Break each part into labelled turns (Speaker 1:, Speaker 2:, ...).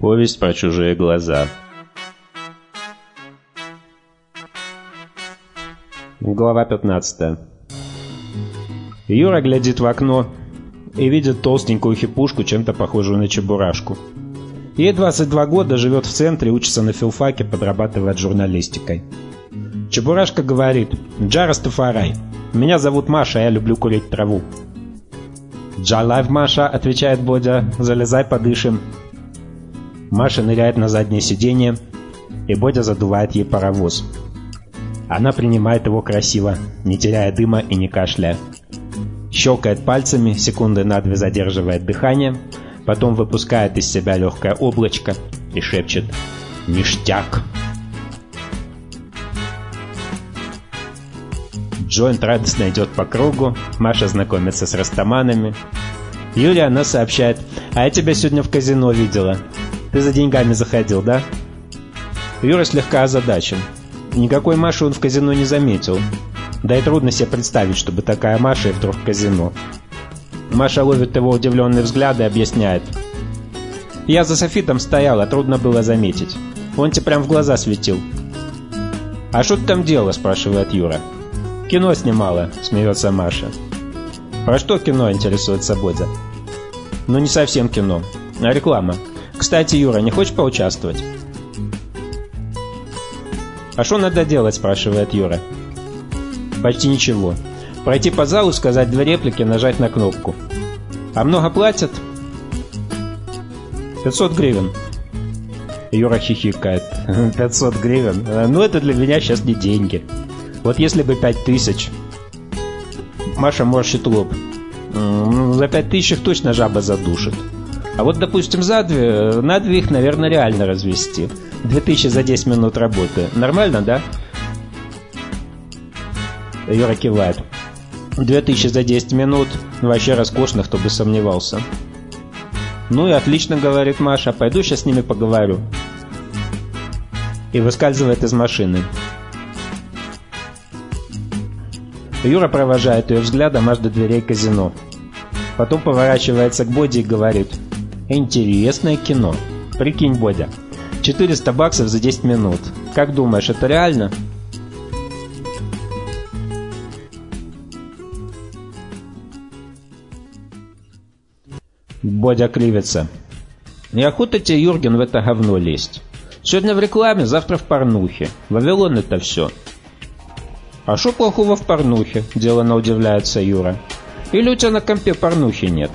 Speaker 1: Повесть про чужие глаза. Глава 15. Юра глядит в окно и видит толстенькую хипушку, чем-то похожую на чебурашку. Ей 22 года, живет в центре, учится на филфаке, подрабатывает журналистикой. Чебурашка говорит, «Джа Растафарай, меня зовут Маша, я люблю курить траву». «Jah live, Маша», — отвечает Бодя, «залезай, подышим». Маша ныряет на заднее сиденье, и Бодя задувает ей паровоз. Она принимает его красиво, не теряя дыма и не кашляя. Щелкает пальцами, секунды на две задерживает дыхание, потом выпускает из себя легкое облачко и шепчет «Ништяк!». Джойнт радостно идет по кругу, Маша знакомится с растаманами. Юлия она сообщает «А я тебя сегодня в казино видела. Ты за деньгами заходил, да?» Юра слегка озадачен. Никакой Маши он в казино не заметил. Да и трудно себе представить, чтобы такая Маша и вдруг в казино. Маша ловит его удивленный взгляд и объясняет. «Я за софитом стояла, трудно было заметить. Он тебе прям в глаза светил». «А что ты там делала?» – спрашивает Юра. «Кино снимала», – смеется Маша. «Про что кино?» – интересуется Бодя. «Ну, не совсем кино, а реклама. Кстати, Юра, не хочешь поучаствовать?» «А что надо делать?» – спрашивает Юра. «Почти ничего. Пройти по залу, сказать две реплики, нажать на кнопку. А много платят?» «500 гривен». Юра хихикает. «500 гривен? Ну, это для меня сейчас не деньги. Вот если бы 5000...» Маша морщит лоб. «За 5000 их точно жаба задушит. А вот, допустим, за две, на две их, наверное, реально развести. 2000 за 10 минут работы. Нормально, да?» Юра кивает. 2000 за 10 минут. Вообще роскошно, кто бы сомневался. «Ну и отлично», — говорит Маша. «Пойду сейчас с ними поговорю». И выскальзывает из машины. Юра провожает ее взглядом аж до дверей казино. Потом поворачивается к Боди и говорит. «Интересное кино. Прикинь, Бодя, 400 баксов за 10 минут. Как думаешь, это реально?» Бодя кривится. «И охота тебе, Юрген, в это говно лезть. Сегодня в рекламе, завтра в порнухе. Вавилон это все». «А что плохого в порнухе?» – делано удивляется Юра. «Или у тебя на компе порнухи нет?»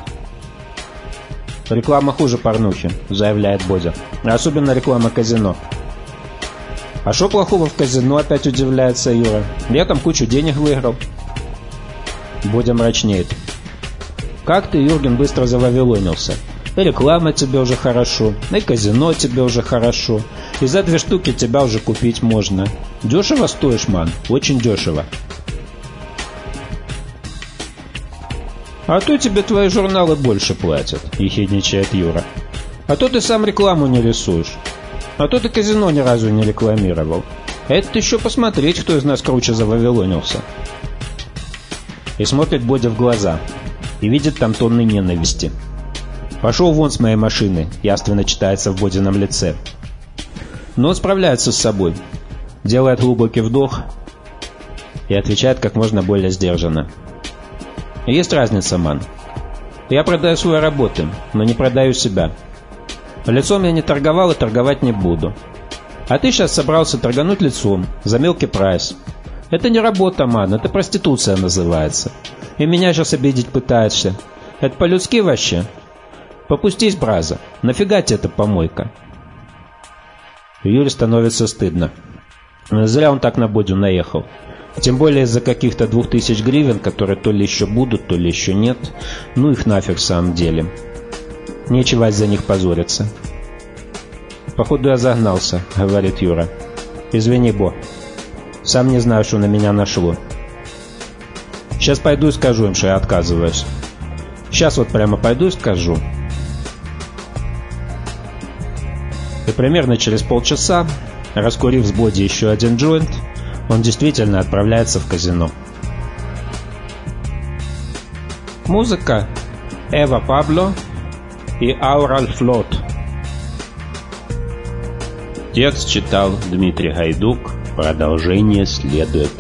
Speaker 1: «Реклама хуже порнухи», – заявляет Бодя. «Особенно реклама казино». «А что плохого в казино?» – опять удивляется Юра. «Я там кучу денег выиграл». Бодя мрачнеет. Как ты, Юрген, быстро зававилонился. И реклама тебе уже хорошо, и казино тебе уже хорошо, и за две штуки тебя уже купить можно. Дешево стоишь, ман, очень дешево. «А то тебе твои журналы больше платят», — ехидничает Юра. «А то ты сам рекламу не рисуешь. А то ты казино ни разу не рекламировал. Это еще посмотреть, кто из нас круче зававилонился». И смотрит Бодя в глаза, и видит там тонны ненависти. «Пошел вон с моей машины», — явственно читается в Бодином лице. Но он справляется с собой, делает глубокий вдох и отвечает как можно более сдержанно. «Есть разница, ман. Я продаю свои работы, но не продаю себя. Лицом я не торговал и торговать не буду. А ты сейчас собрался торгануть лицом за мелкий прайс. Это не работа, ман, это проституция называется. И меня сейчас обидеть пытаешься. Это по-людски вообще. Попустись, браза. Нафига тебе эта помойка? Юре становится стыдно. Зря он так на Бодю наехал. Тем более из-за каких-то двух тысяч гривен, которые то ли еще будут, то ли еще нет. Ну их нафиг в самом деле. Нечего за них позориться. «Походу я загнался», — говорит Юра. «Извини, Бо. Сам не знаю, что на меня нашло. Сейчас пойду и скажу им, что я отказываюсь. Сейчас вот прямо пойду и скажу». И примерно через полчаса, раскурив с Боди еще один джойнт, он действительно отправляется в казино. Музыка Эва Пабло и Аурал Флот. Текст читал Дмитрий Гайдук. Продолжение следует.